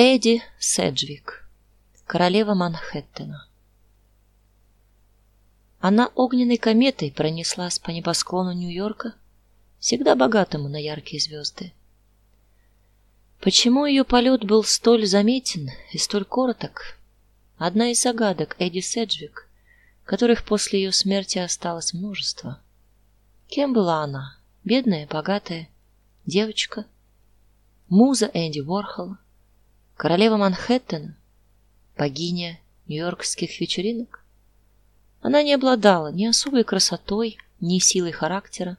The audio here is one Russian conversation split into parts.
Эдди Седжвик, королева Манхэттена. Она огненной кометой пронеслась по небосклону Нью-Йорка, всегда богатому на яркие звезды. Почему ее полет был столь заметен и столь короток? Одна из загадок Эдди Седжвик, которых после ее смерти осталось множество. Кем была она? Бедная, богатая девочка, муза Энди Уорхола, Королева Манхэттена, богиня нью-йоркских вечеринок. Она не обладала ни особой красотой, ни силой характера,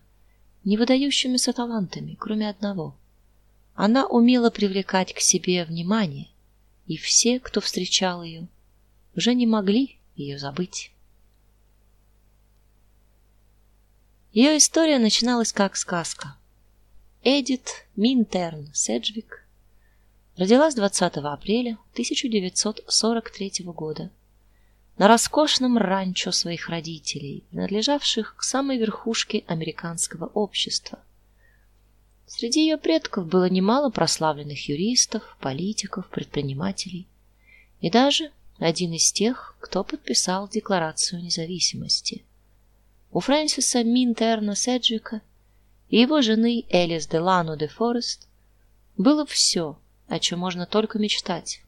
ни выдающимися талантами, кроме одного. Она умела привлекать к себе внимание, и все, кто встречал ее, уже не могли ее забыть. Ее история начиналась как сказка. Эдит Минтерн Седжвик Родилась 20 апреля 1943 года на роскошном ранчо своих родителей, принадлежавших к самой верхушке американского общества. Среди ее предков было немало прославленных юристов, политиков, предпринимателей и даже один из тех, кто подписал Декларацию независимости. У Фрэнсиса Минтерна Седжвика и его жены Элис Делано де Форест было все, о чем можно только мечтать.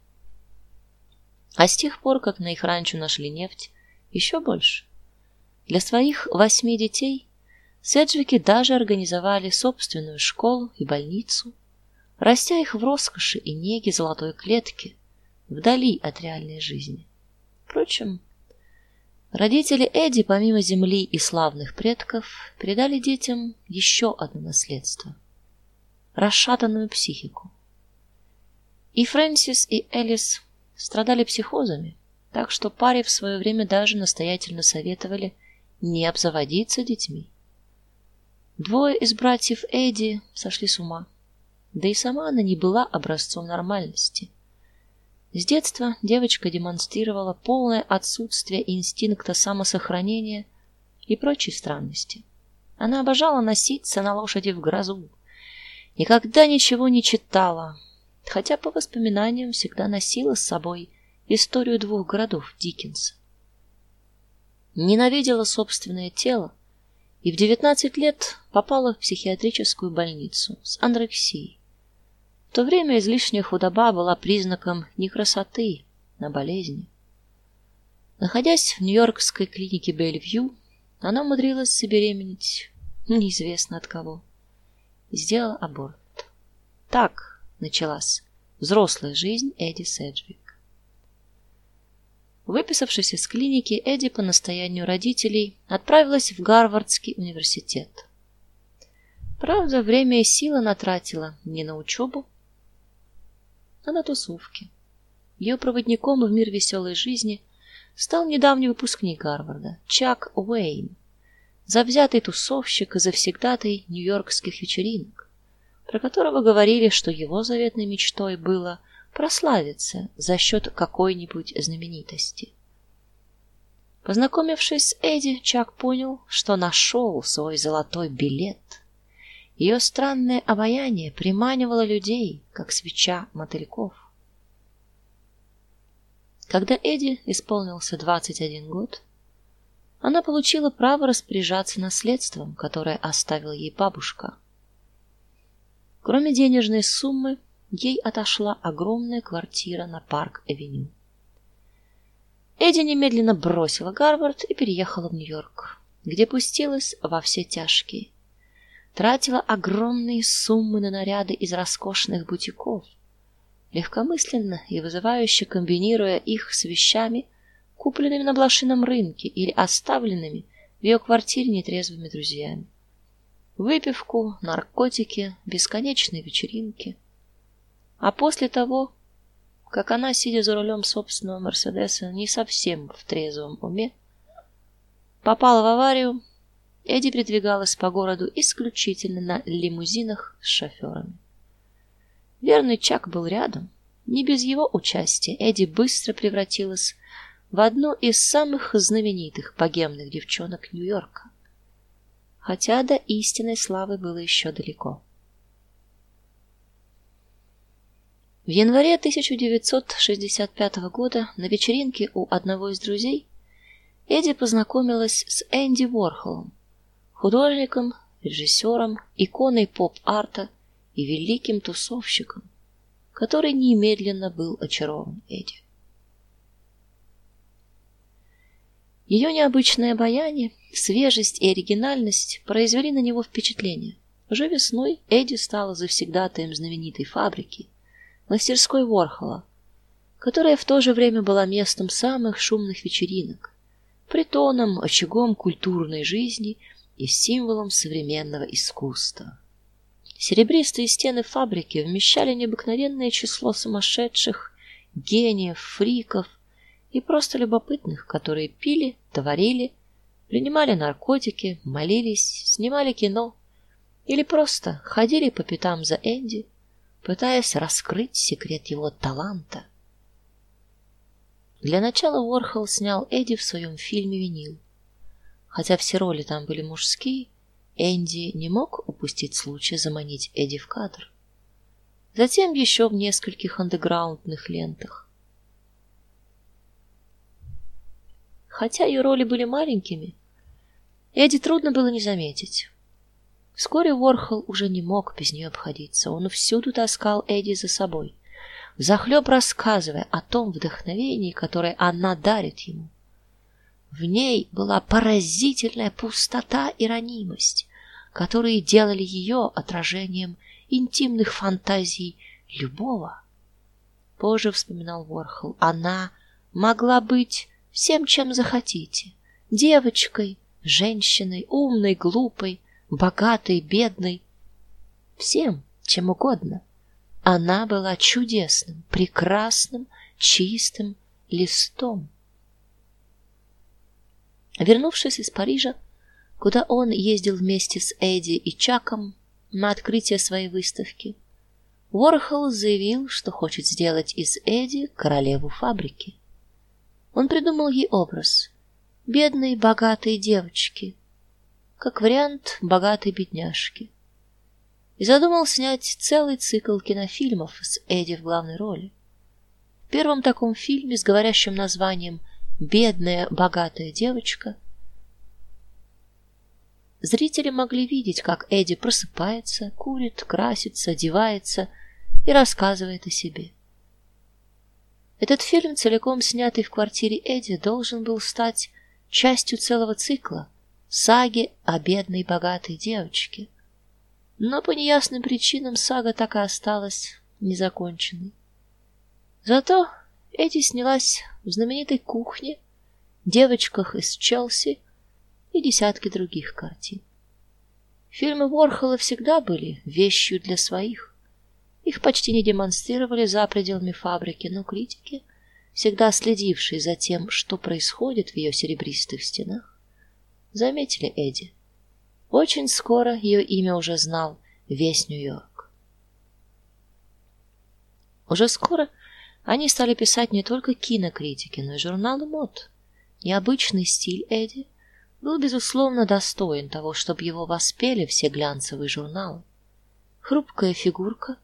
А с тех пор, как на их ранчо нашли нефть, еще больше. Для своих восьми детей Седжвики даже организовали собственную школу и больницу, растя их в роскоши и неге золотой клетки, вдали от реальной жизни. Впрочем, родители Эдди, помимо земли и славных предков, передали детям еще одно наследство расшатанную психику. И Фрэнсис, и Элис страдали психозами, так что паре в свое время даже настоятельно советовали не обзаводиться детьми. Двое из братьев Эдди сошли с ума. Да и сама она не была образцом нормальности. С детства девочка демонстрировала полное отсутствие инстинкта самосохранения и прочие странности. Она обожала носиться на лошади в грозу. Никогда ничего не читала, хотя по воспоминаниям всегда носила с собой историю двух городов Диккенса. Ненавидела собственное тело и в 19 лет попала в психиатрическую больницу с анорексией. В то время излишняя худоба была признаком не красоты, а болезни. Находясь в нью-йоркской клинике Бельвью, она умудрилась забеременеть неизвестно от кого. Сделала аборт. Так началась взрослая жизнь Эдди Седжвик. Выписавшись из клиники, Эдди по настоянию родителей отправилась в Гарвардский университет. Правда, время и силы натратила не на учебу, а на тусовки. Ее проводником в мир веселой жизни стал недавний выпускник Гарварда Чак Уэйн, завзятый тусовщик и завсегдатый нью-йоркских вечеринок про которого говорили, что его заветной мечтой было прославиться за счет какой-нибудь знаменитости. Познакомившись с Эдди, Чак понял, что нашел свой золотой билет. Ее странное обаяние приманивало людей, как свеча мотыльков. Когда Эдди исполнился 21 год, она получила право распоряжаться наследством, которое оставила ей бабушка. Кроме денежной суммы, ей отошла огромная квартира на Парк-авеню. Эдди немедленно бросила Гарвард и переехала в Нью-Йорк, где пустилась во все тяжкие. Тратила огромные суммы на наряды из роскошных бутиков, легкомысленно и вызывающе комбинируя их с вещами, купленными на блошином рынке или оставленными в ее квартире нетрезвыми друзьями выпивку, наркотики, бесконечные вечеринки. А после того, как она, сидя за рулем собственного Мерседеса, не совсем в трезвом уме, попала в аварию, Эдди передвигалась по городу исключительно на лимузинах с шоферами. Верный Чак был рядом. Не без его участия Эдди быстро превратилась в одну из самых знаменитых богемных девчонок Нью-Йорка хотя до истинной славы было еще далеко. В январе 1965 года на вечеринке у одного из друзей Эдди познакомилась с Энди Ворхолом, художником, режиссером, иконой поп-арта и великим тусовщиком, который немедленно был очарован Эдди. Ее необычное обаяние, свежесть и оригинальность произвели на него впечатление. Уже весной Эдди стала завсегдатаем знаменитой фабрики, мастерской Ворхола, которая в то же время была местом самых шумных вечеринок, притоном, очагом культурной жизни и символом современного искусства. Серебристые стены фабрики вмещали необыкновенное число сумасшедших, гениев, фриков и просто любопытных, которые пили, творили, принимали наркотики, молились, снимали кино или просто ходили по пятам за Энди пытаясь раскрыть секрет его таланта. Для начала Уорхол снял Эдди в своем фильме Винил. Хотя все роли там были мужские, Энди не мог упустить случая заманить Эдди в кадр. Затем еще в нескольких андеграундных лентах. Хотя ее роли были маленькими, Эдди трудно было не заметить. Вскоре Ворхол уже не мог без нее обходиться. Он всюду таскал Эдди за собой, взахлеб рассказывая о том вдохновении, которое она дарит ему. В ней была поразительная пустота и ранимость, которые делали ее отражением интимных фантазий любого. Позже вспоминал Ворхол, она могла быть всем, чем захотите: девочкой, женщиной, умной, глупой, богатой, бедной, всем, чем угодно. Она была чудесным, прекрасным, чистым листом. Вернувшись из Парижа, куда он ездил вместе с Эдди и Чаком на открытие своей выставки, Ворхол заявил, что хочет сделать из Эдди королеву фабрики. Он придумал ей образ бедной, богатой девочки, как вариант богатой бедняжки. И задумал снять целый цикл кинофильмов с Эдди в главной роли. В первом таком фильме с говорящим названием Бедная богатая девочка зрители могли видеть, как Эдди просыпается, курит, красится, одевается и рассказывает о себе. Этот фильм, целиком снятый в квартире Эдди, должен был стать частью целого цикла саги о бедной богатой девочке. Но по неясным причинам сага так и осталась незаконченной. Зато Эдди снялась в знаменитой кухне, девочках из Челси и десятки других картин. Фильмы Ворхола всегда были вещью для своих. Их почти не демонстрировали за пределами фабрики, но критики, всегда следившие за тем, что происходит в ее серебристых стенах, заметили Эдди. Очень скоро ее имя уже знал весь Нью-Йорк. Уже скоро они стали писать не только кинокритики, но и журналы мод. Необычный стиль Эдди был безусловно достоин того, чтобы его воспели все глянцевые журналы. Хрупкая фигурка,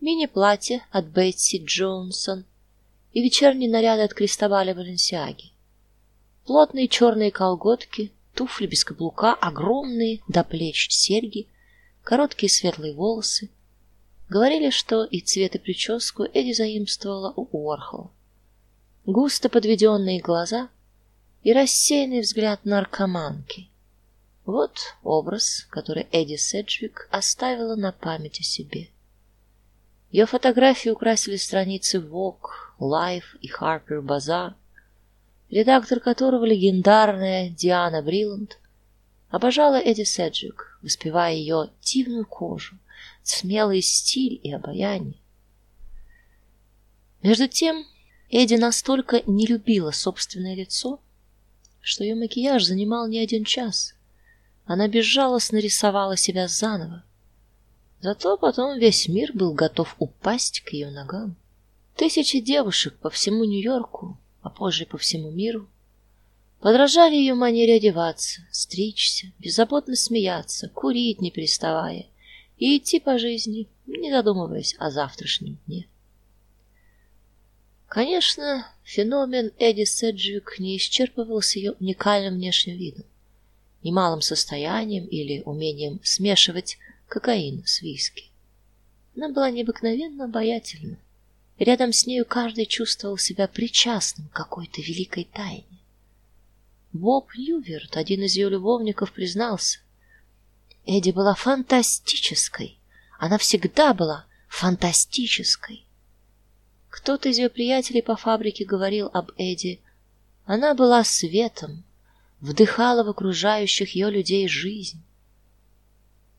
мини-платье от Бетси Джонсон и вечерний наряд от Кристобаля Баленсиаги. Плотные черные колготки, туфли без каблука, огромные до плеч серьги, короткие светлые волосы. Говорили, что и цвет и прическу Эдди заимствовала у Уорхола. Густо подведенные глаза и рассеянный взгляд наркоманки. Вот образ, который Эдди Седжвик оставила на память о себе. Ее фотографии украсили страницы Vogue, Life и Harper Bazaar редактор которого легендарная Диана Бриланд обожала Эдди Седжик, воспевая ее дивную кожу, смелый стиль и обаяние. Между тем, Эдди настолько не любила собственное лицо, что ее макияж занимал не один час. Она безжалостно рисовала себя заново. Зато потом весь мир был готов упасть к ее ногам. Тысячи девушек по всему Нью-Йорку а позже по всему миру, подражали ее манере одеваться, стричься, беззаботно смеяться, курить не переставая и идти по жизни, не задумываясь о завтрашнем дне. Конечно, феномен Эдди Седжвик не исчерпывался ее уникальным внешним видом, немалым состоянием или умением смешивать кокаин с виски. Она была необыкновенно обаятельна. Рядом с нею каждый чувствовал себя причастным к какой-то великой тайне. Боб Ньюверт, один из ее любовников, признался: Эдди была фантастической. Она всегда была фантастической. Кто-то из ее приятелей по фабрике говорил об Эдди. Она была светом, вдыхала в окружающих ее людей жизнь.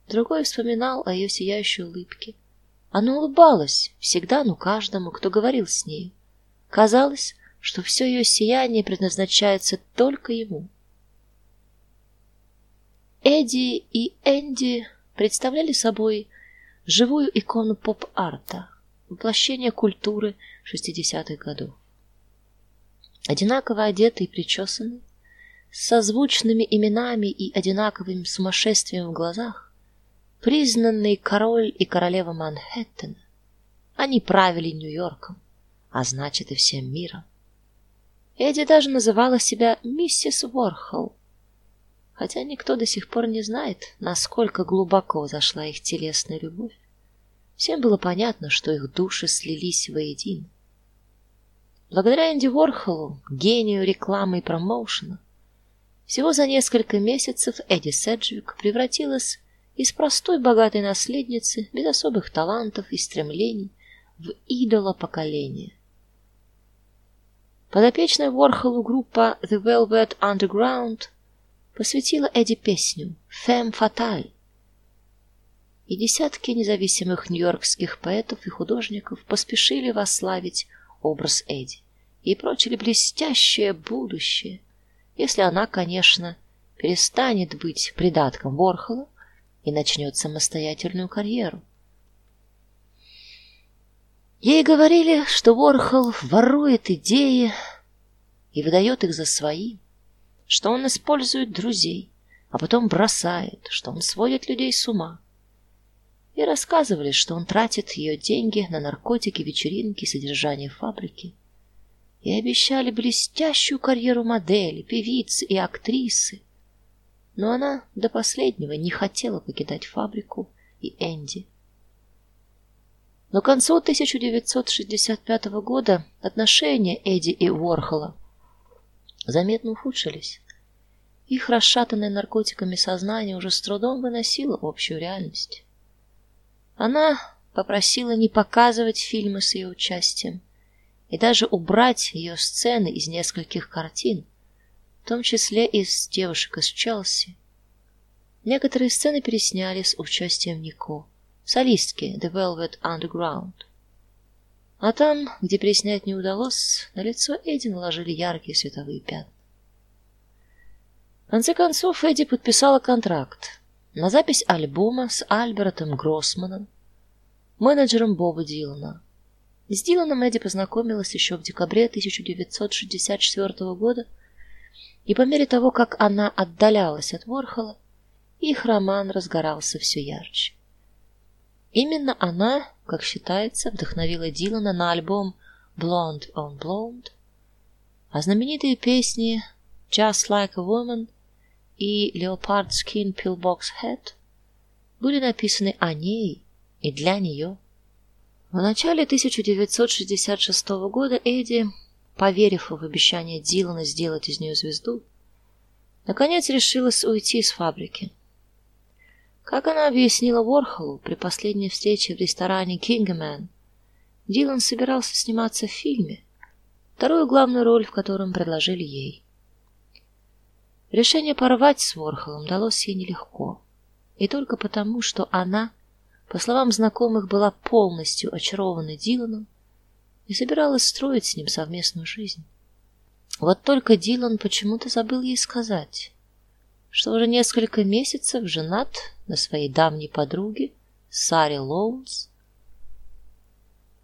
Другой вспоминал о ее сияющей улыбке. Она улыбалась всегда, ну каждому, кто говорил с ней. Казалось, что все ее сияние предназначается только ему. Эдди и Энди представляли собой живую икону поп-арта, воплощение культуры шестидесятых годов. Одинаково одетые и причесанные, с созвучными именами и одинаковым сумасшествием в глазах, признанный король и королева Манхэттена. Они правили Нью-Йорком, а значит и всем миром. Эдди даже называла себя миссис Ворхол, хотя никто до сих пор не знает, насколько глубоко зашла их телесная любовь. Всем было понятно, что их души слились воедино. Благодаря Энди Ворхолу, гению рекламы и промоушена, всего за несколько месяцев Эдди Седжвик превратилась из простой богатой наследницы без особых талантов и стремлений в идола поколения. Подопечная Ворхолу группа The Velvet Underground посвятила Эдди песню "Femme Fatale". И десятки независимых нью-йоркских поэтов и художников поспешили восславить образ Эдди и прочили блестящее будущее, если она, конечно, перестанет быть придатком Ворхола и начнет самостоятельную карьеру. Ей говорили, что Ворхол ворует идеи и выдает их за свои, что он использует друзей, а потом бросает, что он сводит людей с ума. И рассказывали, что он тратит ее деньги на наркотики, вечеринки, содержание фабрики. И обещали блестящую карьеру модели, певицы и актрисы но она до последнего не хотела покидать фабрику и Энди. Но к концу 1965 года отношения Эдди и Уорхола заметно ухудшились. Их расшатанное наркотиками сознание уже с трудом выносило общую реальность. Она попросила не показывать фильмы с ее участием и даже убрать ее сцены из нескольких картин, том числе из девушек из Челси. Некоторые сцены пересняли с участием Нико, солистки The Velvet Underground. А там, где переснять не удалось, на лицо Эдди наложили яркие световые пятна. В конце концов Эдди подписала контракт на запись альбома с Альбертом Гроссманом, менеджером Боба Дилана. С Диланом Эдди познакомилась еще в декабре 1964 года и по мере того, как она отдалялась от Ворхола, их роман разгорался все ярче. Именно она, как считается, вдохновила Дилана на альбом Blonde on Blonde, а знаменитые песни Just Like a Woman и Leopard Skin Pillbox Hat были написаны о ней и для нее. В начале 1966 года Эдди поверив в обещание Дилана сделать из нее звезду, наконец решилась уйти из фабрики. Как она объяснила Ворхолу при последней встрече в ресторане Кингмен, Дилан собирался сниматься в фильме, вторую главную роль в котором предложили ей. Решение порвать с Ворхолом далось ей нелегко, и только потому, что она, по словам знакомых, была полностью очарована Диланом и собиралась строить с ним совместную жизнь. Вот только Дилан почему-то забыл ей сказать, что уже несколько месяцев женат на своей давней подруге Саре Лоунс.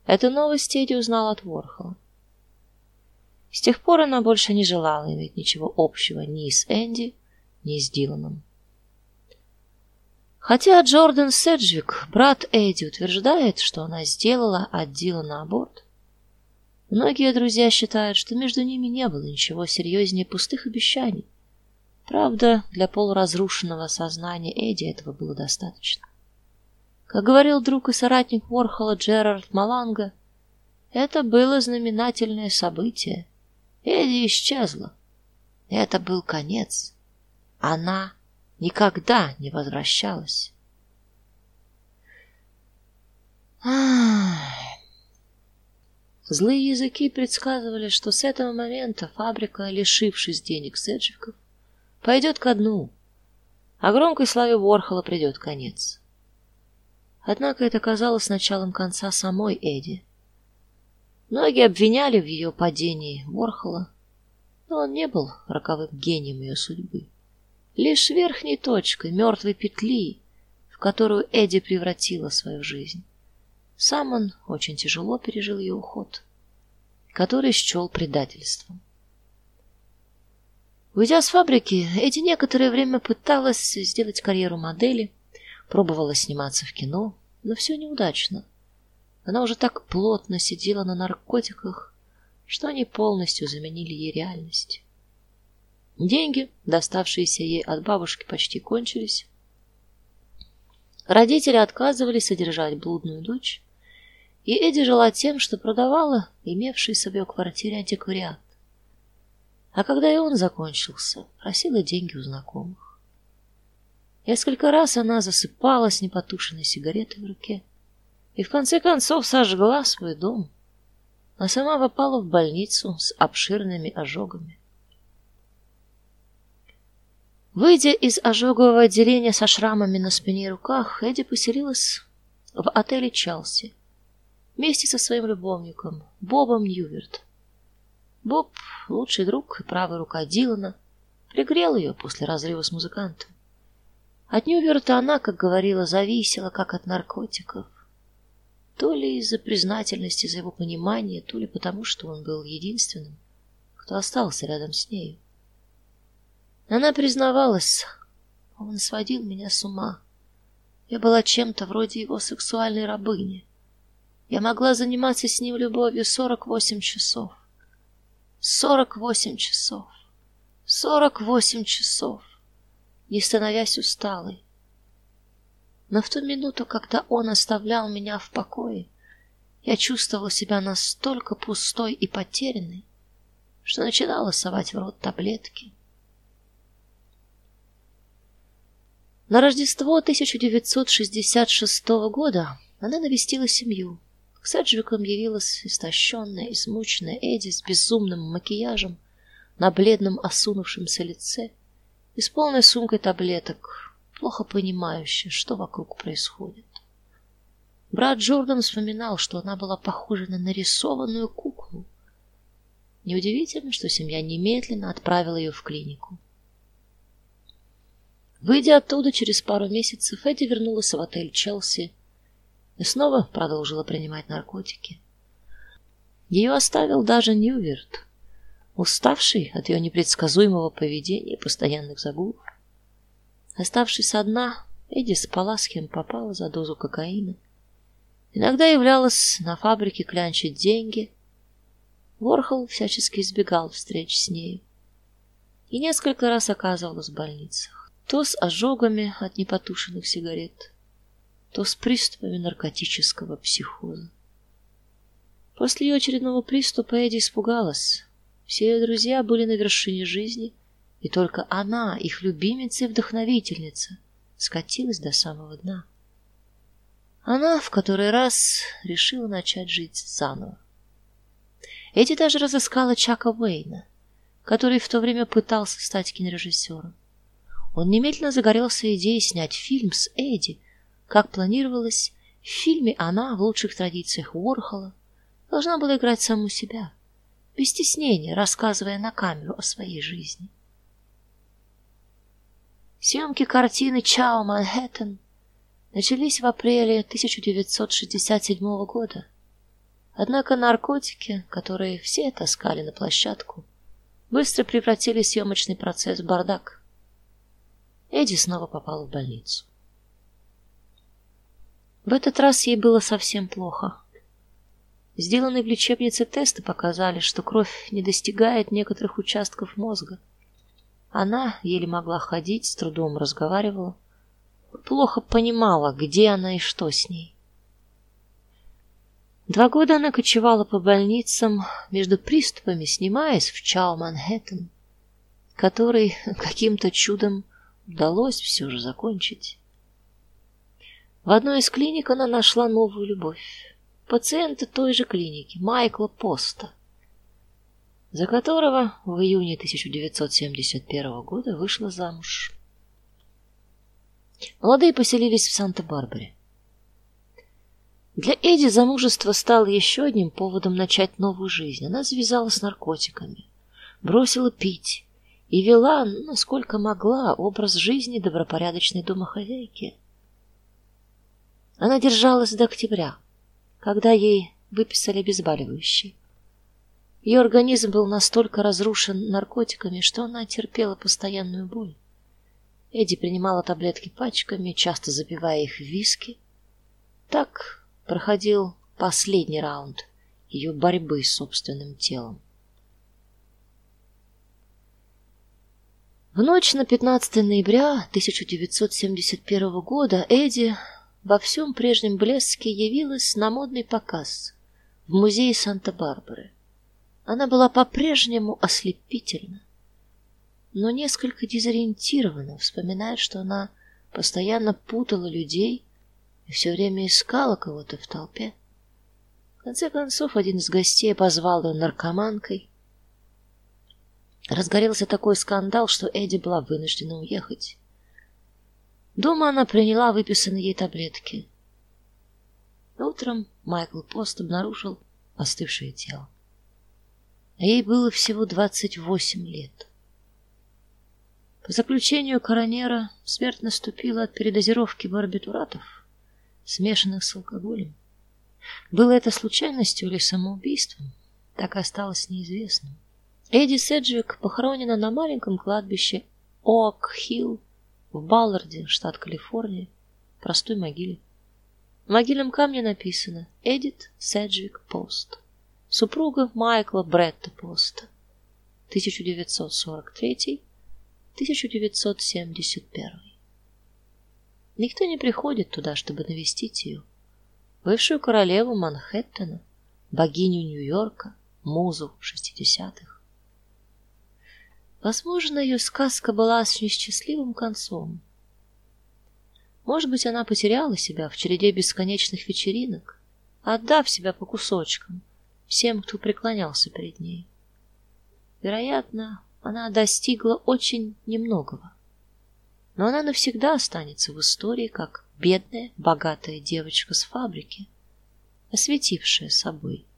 Эту новость Эдди узнал от Ворхола. С тех пор она больше не желала иметь ничего общего ни с Энди, ни с Диланом. Хотя Джордан Седжвик, брат Эдди, утверждает, что она сделала от Дилана аборт, Многие друзья считают, что между ними не было ничего серьезнее пустых обещаний. Правда, для полуразрушенного сознания Эдди этого было достаточно. Как говорил друг и соратник Ворхола Джерард Маланга, это было знаменательное событие. Эдди исчезла. Это был конец. Она никогда не возвращалась. Злые языки предсказывали, что с этого момента фабрика, лишившись денег Седжиков, пойдет ко дну, а громкой славе Ворхола придет конец. Однако это казалось началом конца самой Эди. Многие обвиняли в ее падении Ворхола, но он не был роковым гением ее судьбы, лишь верхней точкой мертвой петли, в которую Эди превратила свою жизнь. Сам он очень тяжело пережил ее уход, который счел предательством. Уйдя с фабрики, Эди некоторое время пыталась сделать карьеру модели, пробовала сниматься в кино, но все неудачно. Она уже так плотно сидела на наркотиках, что они полностью заменили ей реальность. Деньги, доставшиеся ей от бабушки, почти кончились. Родители отказывались содержать блудную дочь, и Эди жила тем, что продавала имевшийся в ее квартире антиквариат. А когда и он закончился, просила деньги у знакомых. Несколько раз она засыпала с непотушенной сигаретой в руке и в конце концов сожгла свой дом, а сама попала в больницу с обширными ожогами. Выйдя из ожогового отделения со шрамами на спине и руках, Эдди поселилась в отеле Челси вместе со своим любовником Бобом Ньюверт. Боб, лучший друг и правая рука Дилана, пригрел ее после разрыва с музыкантом. От Ньюверта она, как говорила, зависела как от наркотиков. То ли из-за признательности за его понимание, то ли потому, что он был единственным, кто остался рядом с ней. Она признавалась: "Он сводил меня с ума. Я была чем-то вроде его сексуальной рабыни. Я могла заниматься с ним любовью сорок восемь часов. Сорок восемь часов. Сорок восемь часов, не становясь усталой. Но в ту минуту, когда он оставлял меня в покое, я чувствовала себя настолько пустой и потерянной, что начинала совать в рот таблетки. На Рождество 1966 года она навестила семью. К Седжвикам явилась истощенная, измученная Эдди с безумным макияжем на бледном осунувшемся лице и с полной сумкой таблеток, плохо понимающая, что вокруг происходит. Брат Джордан вспоминал, что она была похожа на нарисованную куклу. Неудивительно, что семья немедленно отправила ее в клинику. Выйдя оттуда через пару месяцев, Эдди вернулась в отель Челси и снова продолжила принимать наркотики. Ее оставил даже Ньюверт, уставший от ее непредсказуемого поведения и постоянных загулов. Оставшись одна, Эдди спала с кем попала за дозу кокаина. Иногда являлась на фабрике клянчить деньги. Ворхол всячески избегал встреч с ней. И несколько раз оказывалась в больницах, то с ожогами от непотушенных сигарет, то с приступами наркотического психоза. После ее очередного приступа Эдди испугалась. Все ее друзья были на вершине жизни, и только она, их любимица и вдохновительница, скатилась до самого дна. Она в который раз решила начать жить заново. Эдди даже разыскала Чака Уэйна, который в то время пытался стать кинорежиссером. Он немедленно загорелся идеей снять фильм с Эдди, как планировалось, в фильме она в лучших традициях Уорхола должна была играть саму себя, без стеснения, рассказывая на камеру о своей жизни. Съемки картины Чао Манхэттен начались в апреле 1967 года. Однако наркотики, которые все таскали на площадку, быстро превратили съемочный процесс в бардак. Эдди снова попал в больницу. В этот раз ей было совсем плохо. Сделанные в лечебнице тесты показали, что кровь не достигает некоторых участков мозга. Она еле могла ходить, с трудом разговаривала, плохо понимала, где она и что с ней. Два года она кочевала по больницам между приступами, снимаясь в Чау Манхэттен, который каким-то чудом удалось все же закончить. В одной из клиник она нашла новую любовь пациента той же клиники, Майкла Поста, за которого в июне 1971 года вышла замуж. Молодые поселились в Санта-Барбаре. Для Эди замужество стало еще одним поводом начать новую жизнь. Она завязала с наркотиками, бросила пить и вела, насколько могла, образ жизни добропорядочной домохозяйки. Она держалась до октября, когда ей выписали обезболивающие. Ее организм был настолько разрушен наркотиками, что она терпела постоянную боль. Эдди принимала таблетки пачками, часто запивая их в виски. Так проходил последний раунд ее борьбы с собственным телом. В ночь на 15 ноября 1971 года Эдди во всем прежнем блеске явилась на модный показ в музее Санта-Барбары. Она была по-прежнему ослепительна, но несколько дезориентирована, вспоминая, что она постоянно путала людей и все время искала кого-то в толпе. В конце концов, один из гостей позвал ее наркоманкой. Разгорелся такой скандал, что Эдди была вынуждена уехать. Дома она приняла выписанные ей таблетки. Утром Майкл Пост обнаружил остывшее тело. Ей было всего двадцать восемь лет. По заключению коронера, смерть наступила от передозировки барбитуратов, смешанных с алкоголем. Было это случайностью или самоубийством, так и осталось неизвестным. Эдди Седжвик похоронена на маленьком кладбище Оак-Хилл в Балларде, штат Калифорния, простой могиле. В могильном камне написано Эдит Седжвик Пост, супруга Майкла Бретта Поста, 1943-1971. Никто не приходит туда, чтобы навестить ее. Бывшую королеву Манхэттена, богиню Нью-Йорка, музу шестидесятых. Возможно, ее сказка была с несчастливым концом. Может быть, она потеряла себя в череде бесконечных вечеринок, отдав себя по кусочкам всем, кто преклонялся перед ней. Вероятно, она достигла очень немногого. Но она навсегда останется в истории как бедная, богатая девочка с фабрики, осветившая собой